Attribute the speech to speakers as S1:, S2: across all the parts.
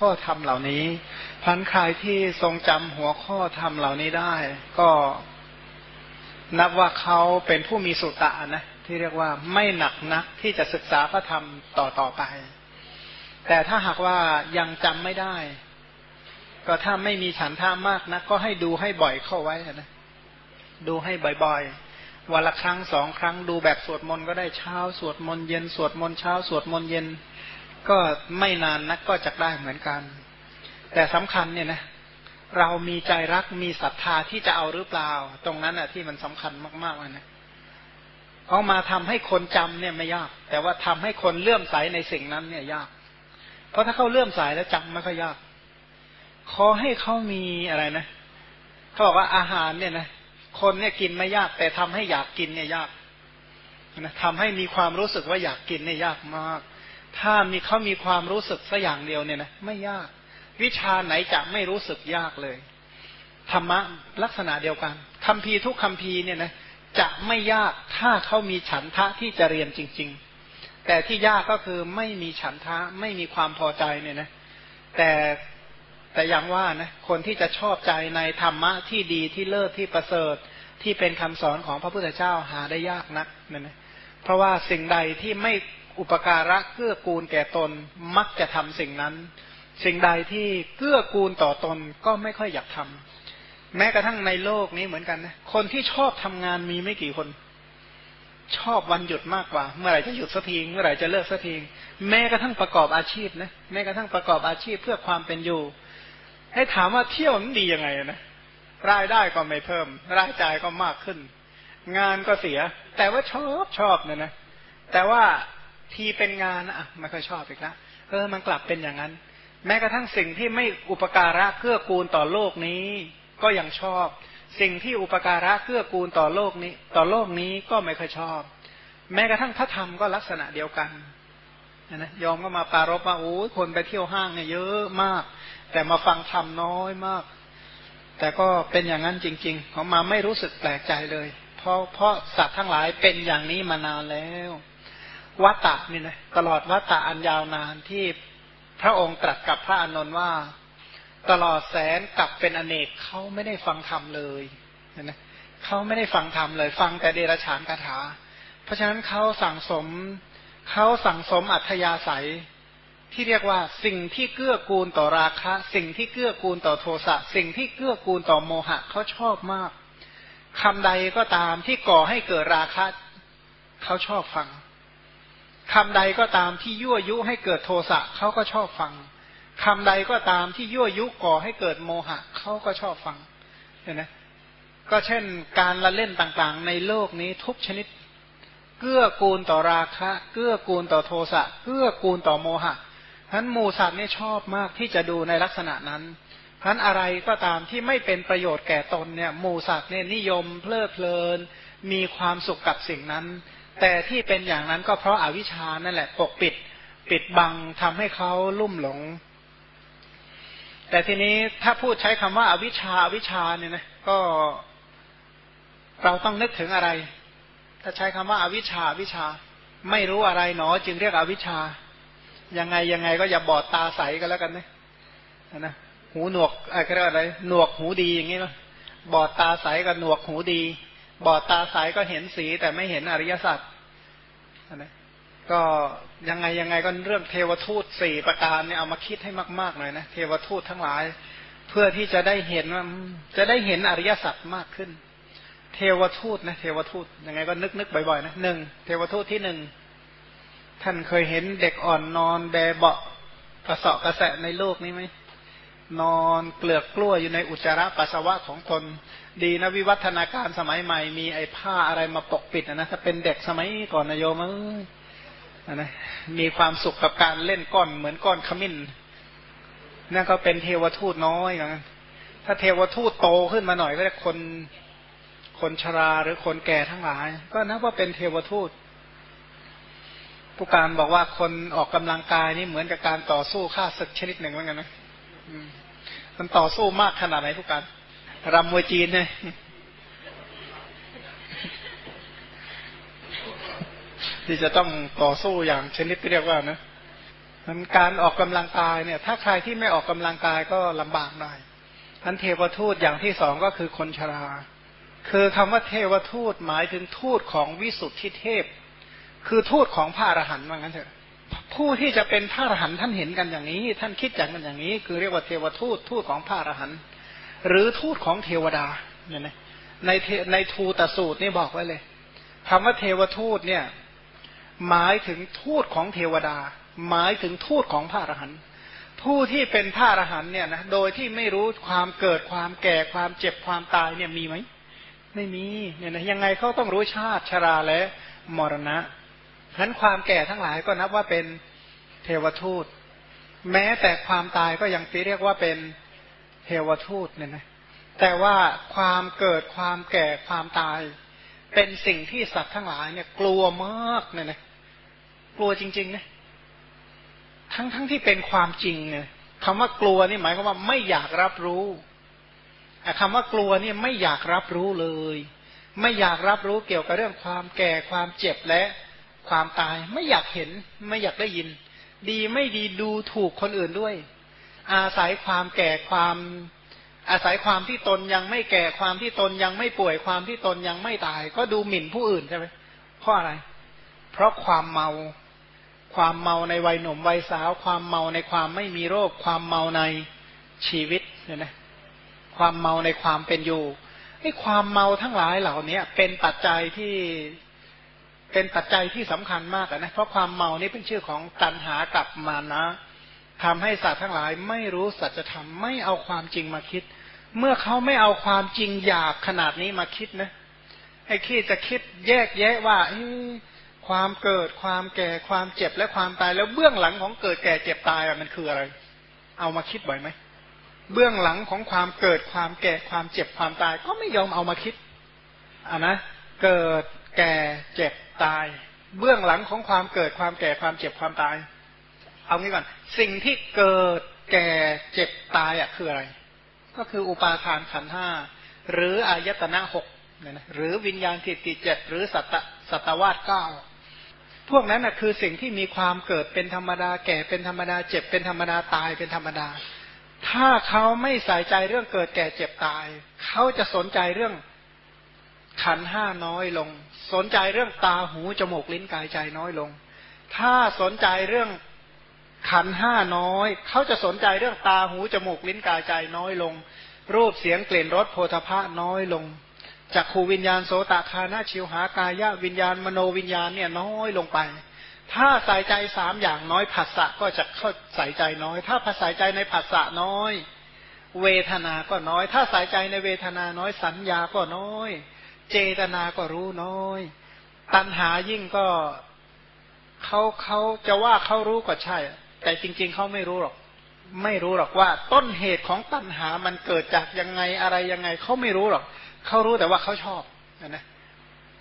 S1: ข้อธรรมเหล่านี้พันใครที่ทรงจำหัวข้อธรรมเหล่านี้ได้ ก็นับว่าเขาเป็นผู้มีสุตะนะที่เรียกว่าไม่หนักนักที่จะศึกษาพระธรรมต่อต่อไป แต่ถ้าหากว่ายังจำไม่ได้ ก็ถ้าไม่มีฉันท่ามากนะก็ให้ดูให้บ่อยเข้าไว้นะดูให้บ่อยๆวันละครั้งสองครั้งดูแบบสวดมนต์ก็ได้เช้าสวดมนต์เย็นสวดมนต์เช้าสวดมนต์เย็น ก็ไม่นานนักก็จะได้เหมือนกัน แต่สำคัญเนี่ยนะ เรามีใจรักมีศรัทธาที่จะเอาหรือเปล่า ตรงนั้นอะที่มันสำคัญมากๆเลยนะเอามาทำให้คนจำเนี่ยไม่ยาก แต่ว่าทำให้คนเลื่อมใสในสิ่งนั้นเนี่ยยาก เพราะถ้าเขาเลื่อมใสแล้วจำไม่ค่อยยาก ขอให้เขามีอะไรนะเขาบอกว่าอาหารเนี่ยนะคนเนี่ยกินไม่ยาก แต่ทำให้อยากกินเนี่ยยากนะทำให้มีความรู้สึกว่าอยากกินเนี่ยยากมาก ถ้ามีเขามีความรู้สึกสักอย่างเดียวเนี่ยนะไม่ยาก วิชาไหนจะไม่รู้สึกยากเลยธรรมะลักษณะเดียวกันคำพีทุกคำพีเนี่ยนะจะไม่ยากถ้าเขามีฉันทะที่จะเรียนจริง ๆ แต่ที่ยากก็คือไม่มีฉันทะไม่มีความพอใจเนี่ยนะ แต่แต่อย่างว่านะคนที่จะชอบใจในธรรมะที่ดีที่เลิศที่ประเสริฐที่เป็นคำสอนของพระพุทธเจ้าหาได้ยากนักนั่นนะเพราะว่าสิ่งใดที่ไม่ อุปการะเกื้อกูลแก่ตนมักจะทำสิ่งนั้น สิ่งใดที่เกื้อกูลต่อตนก็ไม่ค่อยอยากทำแม้กระทั่งในโลกนี้เหมือนกันนะคนที่ชอบทำงานมีไม่กี่คน ชอบวันหยุดมากกว่า เมื่อไหร่จะหยุดสักทีเมื่อไหร่จะเลิกสักทีแม้กระทั่งประกอบอาชีพนะแม้กระทั่งประกอบอาชีพเพื่อความเป็นอยู่ ให้ถามว่าเที่ยวนั้นดียังไงนะรายได้ก็ไม่เพิ่ม รายจ่ายก็มากขึ้น งานก็เสีย แต่ว่าชอบชอบเนี่ยนะแต่ว่า ทีเป็นงานอะไม่ค่อยชอบอีกแล้วเออมันกลับเป็นอย่างนั้น แม้กระทั่งสิ่งที่ไม่อุปการะเกื้อกูลต่อโลกนี้ ก็ยังชอบ สิ่งที่อุปการะเกื้อกูลต่อโลกนี้ ต่อโลกนี้ก็ไม่ค่อยชอบ แม้กระทั่งพระธรรมก็ลักษณะเดียวกันนะยอมก็มาปารบว่าโอ้คนไปเที่ยวห้างเนี่ยเยอะมาก แต่มาฟังธรรมน้อยมาก แต่ก็เป็นอย่างนั้นจริงๆเขามาไม่รู้สึกแปลกใจเลย เพราะเพราะสัตว์ทั้งหลายเป็นอย่างนี้มานานแล้ว วัตตะนี่นะตลอดวัตตะอันยาวนานที่พระองค์ตรัสกับพระอานนท์ว่า ตลอดแสนกลับเป็นอเนกเขาไม่ได้ฟังธรรมเลยนะเขาไม่ได้ฟังธรรมเลย ฟังแต่เดรัจฉานคาถา เพราะฉะนั้นเขาสั่งสมเขาสั่งสมอัธยาศัยที่เรียกว่าสิ่งที่เกื้อกูลต่อราคะ สิ่งที่เกื้อกูลต่อโทสะสิ่งที่เกื้อกูลต่อโมหะเขาชอบมากคำใดก็ตามที่ก่อให้เกิดราคะเขาชอบฟัง คำใดก็ตามที่ยั่วยุให้เกิดโทสะเขาก็ชอบฟังคำใดก็ตามที่ยั่วยุก่อให้เกิดโมหะเขาก็ชอบฟังเห็นไหมก็เช่นการละเล่นต่างๆ ในโลกนี้ทุกชนิด เกื้อกูลต่อราคะ เกื้อกูลต่อโทสะเกื้อกูลต่อโมหะพันหมูสัตว์นี่ชอบมากที่จะดูในลักษณะนั้นพันอะไรก็ตามที่ไม่เป็นประโยชน์แก่ตนเนี่ยหมูสัตว์เนี่ยนิยมเพลิดเพลิน มีความสุขกับสิ่งนั้น แต่ที่เป็นอย่างนั้นก็เพราะอาวิชชานั่นแหละ ปกปิด ปิดบังทำให้เขาลุ่มหลง แต่ทีนี้ถ้าพูดใช้คำว่าอาวิชชาอาวิชชาเนี่ยนะก็เราต้องนึกถึงอะไร ถ้าใช้คำว่าอาวิชชาวิชา ไม่รู้อะไรหนอ จึงเรียกอวิชชา ยังไงยังไงก็อย่าบอดตาใสก็แล้วกันนะนะหูหนวกอะไรก็อะไร หนวกหูดีอย่างนี้เนาะบอดตาใสกับหนวกหูดี บอดตาใสก็เห็นสีแต่ไม่เห็นอริยสัจ นะก็ยังไงยังไงก็เรื่องเทวทูตสี่ประการเนี่ยเอามาคิดให้มากๆหน่อยนะเทวทูตทั้งหลาย เพื่อที่จะได้เห็นว่าจะได้เห็นอริยสัจมากขึ้น เทวทูตนะเทวทูตยังไงก็นึกนึกบ่อยๆนะหนึ่งเทวทูตที่หนึ่งท่านเคยเห็นเด็กอ่อนนอนแบเบาะกระสาะกระแสะในโลกนี้ไหม นอนเกลือกกล้วอยู่ในอุจจาระปัสสาวะของตน ดีนะวิวัฒนาการสมัยใหม่ มีไอ้ผ้าอะไรมาปกปิดนะถ้าเป็นเด็กสมัยก่อนนะโยมเอ้ยนะมีความสุขกับการเล่นก้อนเหมือนก้อนขมิ้นนั่นก็เป็นเทวทูตน้อยนะถ้าเทวทูตโตขึ้นมาหน่อยก็จะคนคนชราหรือคนแก่ทั้งหลาย ก็นับว่าเป็นเทวทูตผู้การบอกว่าคนออกกำลังกายนี่เหมือนกับการต่อสู้ฆ่าศึกชนิดหนึ่งเหมือนกันนะ มันต่อสู้มากขนาดไหนผู้การรำมวยจีนเนี่ยที่จะต้องต่อสู้อย่างชนิดที่เรียกว่านะมันการออกกำลังกายเนี่ย ถ้าใครที่ไม่ออกกำลังกายก็ลำบากหน่อยทันเทวทูตอย่างที่สองก็คือคนชรา คือคำว่าเทวทูตหมายถึงทูตของวิสุทธิเทพ คือทูตของพระอรหันต์ว่างั้นเถอะ ผู้ที่จะเป็นพระอรหันต์ท่านเห็นกันอย่างนี้ ท่านคิดอย่างกันอย่างนี้ คือเรียกว่าเทวทูตทูตของพระอรหันต์หรือทูตของเทวดาเนี่ยนะในในทูตสูตรนี่บอกไว้เลยคำว่าเทวทูตเนี่ยหมายถึงทูตของเทวดา หมายถึงทูตของพระอรหันต์ผู้ที่เป็นพระอรหันต์เนี่ยนะโดยที่ไม่รู้ความเกิดความแก่ความเจ็บความตายเนี่ยมีไหมไม่มีเนี่ยนะยังไงเขาต้องรู้ชาติชราและมรณะฉะนั้นความแก่ทั้งหลายก็นับว่าเป็น เทวทูต แม้แต่ความตายก็ยังเรียกว่าเป็นเทวทูตเนี่ยนะแต่ว่าความเกิดความแก่ความตาย เป็นสิ่งที่สัตว์ทั้งหลายเนี่ย กลัวมากเนี่ยนะกลัวจริงๆนะทั้งทั้งที่เป็นความจริงเนี่ยคำว่ากลัวนี่หมายความว่าไม่อยากรับรู้คำว่ากลัวนี่ไม่อยากรับรู้เลย ไม่อยากรับรู้เกี่ยวกับเรื่องความแก่ความเจ็บและความตาย ไม่อยากเห็น ไม่อยากได้ยิน ดีไม่ดีดูถูกคนอื่นด้วย อาศัยความแก่ความอาศัยความที่ตนยังไม่แก่ความที่ตนยังไม่ป่วยความที่ตนยังไม่ตาย ก็ดูหมิ่นผู้อื่นใช่ไหมเพราะอะไร เพราะความเมา ความเมาในวัยหนุ่มวัยสาว ความเมาในความไม่มีโรค ความเมาในชีวิตเนี่ยนะความเมาในความเป็นอยู่ไอ้ความเมาทั้งหลายเหล่านี้เป็นปัจจัยที่ เป็นปัจจัยที่สำคัญมากนะเพราะความเมานี่เป็นชื่อของตัณหากับมานะทำให้สัตว์ทั้งหลายไม่รู้สัจธรรมไม่เอาความจริงมาคิด เมื่อเขาไม่เอาความจริงหยาบขนาดนี้มาคิดนะไอ้คิดจะคิดแยกแยะว่าความเกิดความแก่ความเจ็บและความตายแล้วเบื้องหลังของเกิดแก่เจ็บตายมันคืออะไร เอามาคิดบ่อยไหมเบื้องหลังของความเกิดความแก่ความเจ็บความตาย ก็ไม่ยอมเอามาคิดอ่านะเกิดแก่เจ็บ ตาย เบื้องหลังของความเกิดความแก่ความเจ็บความตาย เอางี้ก่อน สิ่งที่เกิดแก่เจ็บตายอะคืออะไร ก็คืออุปาทานขันห้าหรืออายตนะหกเนี่ยนะหรือวิญญาณทิฏฐิเจ็ดหรือสัตสัตวาสเก้าพวกนั้นนะคือสิ่งที่มีความเกิดเป็นธรรมดา แก่เป็นธรรมดา เจ็บเป็นธรรมดาตายเป็นธรรมดา ถ้าเขาไม่ใส่ใจเรื่องเกิดแก่เจ็บตาย เขาจะสนใจเรื่อง ขันห้าน้อยลง สนใจเรื่องตาหูจมูกลิ้นกายใจน้อยลง ถ้าสนใจเรื่องขันห้าน้อย เขาจะสนใจเรื่องตาหูจมูกลิ้นกายใจน้อยลง รูปเสียงกลิ่นรสโพธภะน้อยลงจากขูวิญญาณโสตคานาชิวหากายะวิญญาณมโนวิญญาณเนี่ยน้อยลงไป ถ้าใส่ใจสามอย่างน้อยผัสสะก็จะเข้าใส่ใจน้อย ถ้าภาษาใจในผัสสะน้อย เวทนาก็น้อย ถ้าใส่ใจในเวทนาน้อยสัญญาก็น้อย เจตนาก็รู้น้อย ตัณหายิ่งก็เขาเขาจะว่าเขารู้ก็ใช่ แต่จริง ๆเขาไม่รู้หรอก ไม่รู้หรอกว่า ต้นเหตุของตัณหามันเกิดจากยังไงอะไรยังไงเขาไม่รู้หรอกเขารู้แต่ว่าเขาชอบนะ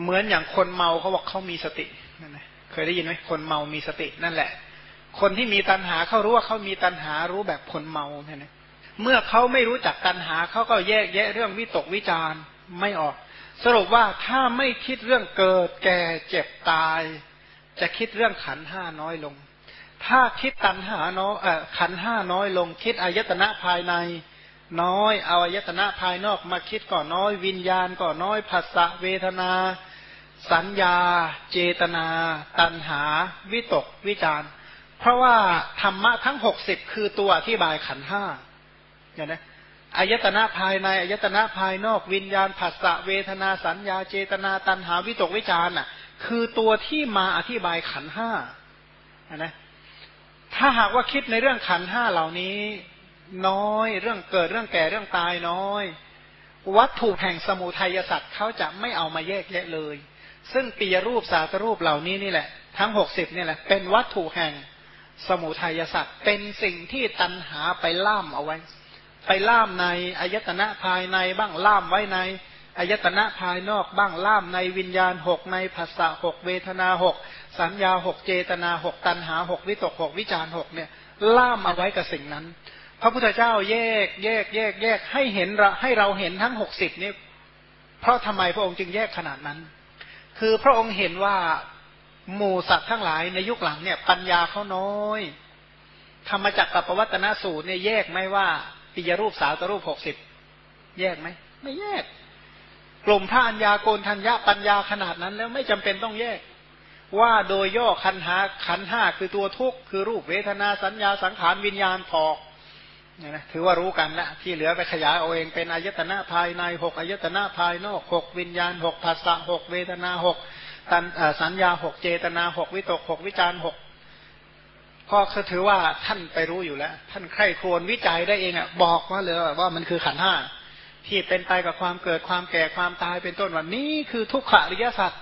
S1: เหมือนอย่างคนเมาเขาบอกเขามีสตินั่นนะเคยได้ยินไหมคนเมามีสตินั่นแหละ คนที่มีตัณหาเขารู้ว่าเขามีตัณหารู้แบบคนเมาเนี่ยนะเมื่อเขาไม่รู้จักตัณหาเขาก็แยกแยะเรื่องวิตกวิจารไม่ออก สรุปว่าถ้าไม่คิดเรื่องเกิด แก่เจ็บตาย จะคิดเรื่องขันห้าน้อยลง ถ้าคิดตัณหาน้อยขันห้าน้อยลง คิดอายตนะภายในน้อยเอาอายตนะภายนอกมาคิดก่อนน้อย วิญญาณก่อนน้อยภาษะเวทนา สัญญา เจตนา ตัณหา วิตก วิจารเพราะว่าธรรมะทั้งหกสิบคือตัวอธิบายขันห้าอย่างนี้ อายตนะภายในอายตนะภายนอกวิญญาณผัสสะเวทนาสัญญาเจตนาตัณหาวิตกวิจารน่ะ คือตัวที่มาอธิบายขันห้านะถ้าหากว่าคิดในเรื่องขันห้าเหล่านี้ น้อยเรื่องเกิดเรื่องแก่เรื่องตายน้อย วัตถุแห่งสมุทัยสัตว์เขาจะไม่เอามาแยกแยะเลย ซึ่งปียรูปสาตรูปเหล่านี้นี่แหละ ทั้งหกสิบนี่แหละ เป็นวัตถุแห่งสมุทัยสัตว์เป็นสิ่งที่ตันหาไปล่ามเอาไว้ ไปล่ามในอายตนะภายในบ้างล่ามไว้ในอายตนะภายนอกบ้างล่ามในวิญญาณหกในภาษาหกเวทนาหกสัญญาหกเจตนาหกตันหาหกวิตกหกวิจารหกเนี่ย ล่ามเอาไว้กับสิ่งนั้น พระพุทธเจ้าแยกแยกแยกแยกให้เห็นเราให้เราเห็นทั้งหกสิบนี้เพราะทำไมพระองค์จึงแยกขนาดนั้น คือพระองค์เห็นว่าหมู่สัตว์ทั้งหลายในยุคหลังเนี่ย ปัญญาเขาน้อยธรรมจักรกับปวัตนสูตรเนี่ยแยกไหมว่า ปิยรูปสาวตรูปหกสิบแยกไหมไม่แยก กลุ่มพระัญญาโกนทัญญาปัญญาขนาดนั้นแล้วไม่จำเป็นต้องแยก ว่าโดยย่อคันหาขันห้าคือตัวทุกข์คือรูปเวทนาสัญญาสังขารวิญญาณพอเนี่ยนะถือว่ารู้กันละที่เหลือไปขยายเอาเองเป็นอายตนะภายในหกอายตนะภายนอกหกวิญญาณหกภาษาหกเวทนาหกตันสัญญาหกเจตนาหกวิตกหกวิจารหก ก็คือถือว่าท่านไปรู้อยู่แล้ว ท่านใคร่ครวญวิจัยได้เองอะบอกว่าเลยว่ามันคือขันห้าที่เป็นไปกับความเกิดความแก่ความตายเป็นต้นวันนี้คือทุกขอริยสัจ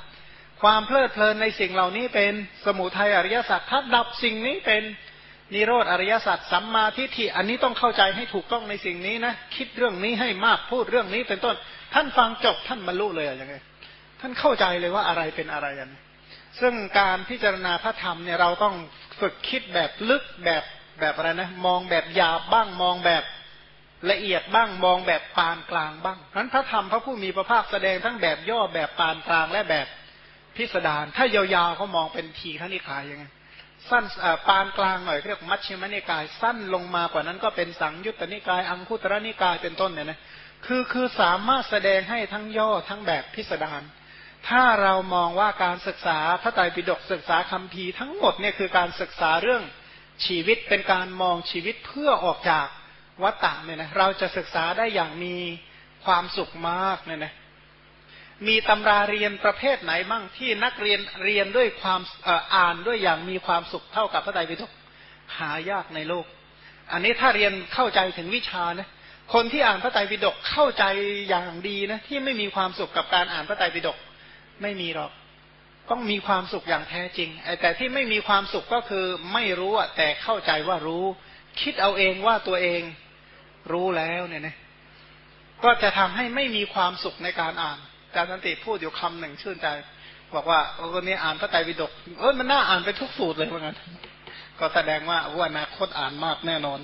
S1: ความเพลิดเพลินในสิ่งเหล่านี้เป็นสมุทัยอริยสัจถ้าดับสิ่งนี้เป็นนิโรธอริยสัจสัมมาทิฏฐิอันนี้ต้องเข้าใจให้ถูกต้องในสิ่งนี้นะคิดเรื่องนี้ให้มากพูดเรื่องนี้เป็นต้น ท่านฟังจบท่านบรรลุเลยอย่างไงท่านเข้าใจเลยว่าอะไรเป็นอะไรกันซึ่งการพิจารณาพระธรรมเนี่ยเราต้อง ฝึกคิดแบบลึกแบบแบบอะไรนะ มองแบบหยาบบ้างมองแบบละเอียดบ้างมองแบบปานกลางบ้างนั้นพระธรรมพระผู้มีพระภาคแสดงทั้งแบบย่อแบบปานกลางและแบบพิสดารถ้ายาวๆเขามองเป็นทีขณิคายยังไงสั้นปานกลางหน่อยเรียกมัชฌิมนิกาย สั้นลงมากว่านั้นก็เป็นสังยุตตนิกาย อังคุตรนิกายเป็นต้นเนี่ยนะคือคือสามารถแสดงให้ทั้งย่อทั้งแบบพิสดาร ถ้าเรามองว่าการศึกษาพระไตรปิฎกศึกษาคำพีทั้งหมดเนี่ยคือการศึกษาเรื่องชีวิตเป็นการมองชีวิตเพื่อออกจากวัฏฏะเนี่ยนะเราจะศึกษาได้อย่างมีความสุขมากเนี่ยนะมีตำราเรียนประเภทไหนบ้างที่นักเรียนเรียนด้วยความอ่านด้วยอย่างมีความสุขเท่ากับพระไตรปิฎกหายากในโลก อันนี้ถ้าเรียนเข้าใจถึงวิชานะคนที่อ่านพระไตรปิฎกเข้าใจอย่างดีนะที่ไม่มีความสุขกับการอ่านพระไตรปิฎก ไม่มีหรอก ต้องมีความสุขอย่างแท้จริงแต่ที่ไม่มีความสุขก็คือไม่รู้อะแต่เข้าใจว่ารู้ คิดเอาเองว่าตัวเองรู้แล้วเนี่ยนะก็จะทำให้ไม่มีความสุขในการอ่านอาจารย์สันติพูดอยู่คำหนึ่งชื่นใจ บอกว่าวันนี้อ่านพระไตรปิฎกเออมันน่าอ่านไปทุกสูตรเลยเหมือนกันก็แสดงว่าว่านาคตอ่านมากแน่นอน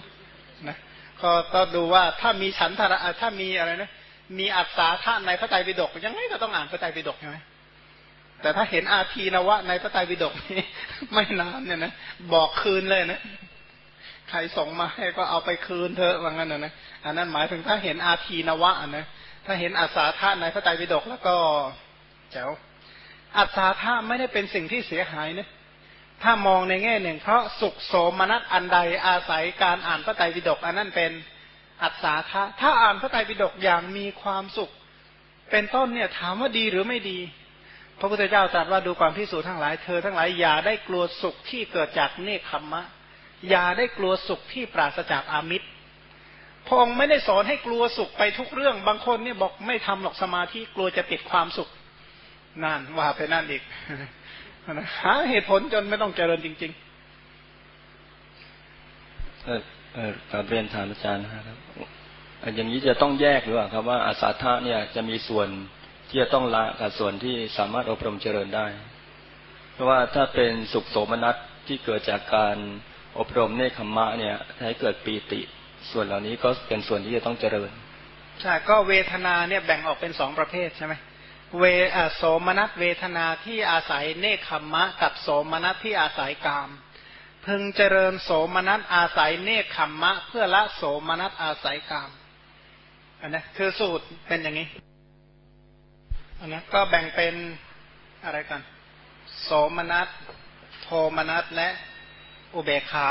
S1: นะก็ต้องดูว่าถ้ามีฉันทระถ้ามีอะไรนะมีอัศาธาในพระไตรปิฎกยังไงก็ต้องอ่านพระไตรปิฎกใช่ไหม แต่ถ้าเห็นอาทีนวะในพระไตรปิฎกนี่ไม่นานเนี่ยนะบอกคืนเลยนะใครส่งมาให้ก็เอาไปคืนเถอะว่างั้นนะนะอันนั้นหมายถึงถ้าเห็นอาทีนวะนะถ้าเห็นอาสาธาในพระไตรปิฎกแล้วก็แจ๋วอาสาธาไม่ได้เป็นสิ่งที่เสียหายนะถ้ามองในแง่หนึ่ง เพราะสุขโสมนัสอันใดอาศัยการอ่านพระไตรปิฎกอันนั้นเป็นอัศาธาถ้าอ่านพระไตรปิฎกอย่างมีความสุข เป็นต้นเนี่ยถามว่าดีหรือไม่ดี พระพุทธเจ้าตรัสว่าดูความพิสูจน์ทั้งหลายเธอทั้งหลายอย่าได้กลัวสุขที่เกิดจากเนคขมมะ อย่าได้กลัวสุขที่ปราศจากอามิตรพระองค์ไม่ได้สอนให้กลัวสุขไปทุกเรื่อง บางคนเนี่ยบอกไม่ทำหรอกสมาธิกลัวจะติดความสุขนั่นว่าไปนั่นอีกหาเหตุผลจนไม่ต้องเจริญจริง
S2: ๆ เออเออการเรียนถามอาจารย์นะครับอย่างนี้จะต้องแยกหรือเปล่าครับว่าอาสาทะเนี่ยจะมีส่วน ที่จะต้องละกับส่วนที่สามารถอบรมเจริญได้ เพราะว่าถ้าเป็นสุขโสมนัสที่เกิดจากการอบรมเนคขมมะเนี่ยให้เกิดปีติ ส่วนเหล่านี้ก็เป็นส่วนที่จะต้องเจริญ
S1: ใช่ก็เวทนาเนี่ยแบ่งออกเป็นสองประเภทใช่ไหมเวโสมนัสเวทนาที่อาศัยเนคขมมะ กับโสมนัสที่อาศัยกามพึงเจริญโสมนัสอาศัยเนคขมมะ เพื่อละโสมนัสอาศัยกามอันนี้คือสูตรเป็นอย่างนี้ อันนะก็แบ่งเป็นอะไรกัน โสมนัส โทมนัสและอุเบกขา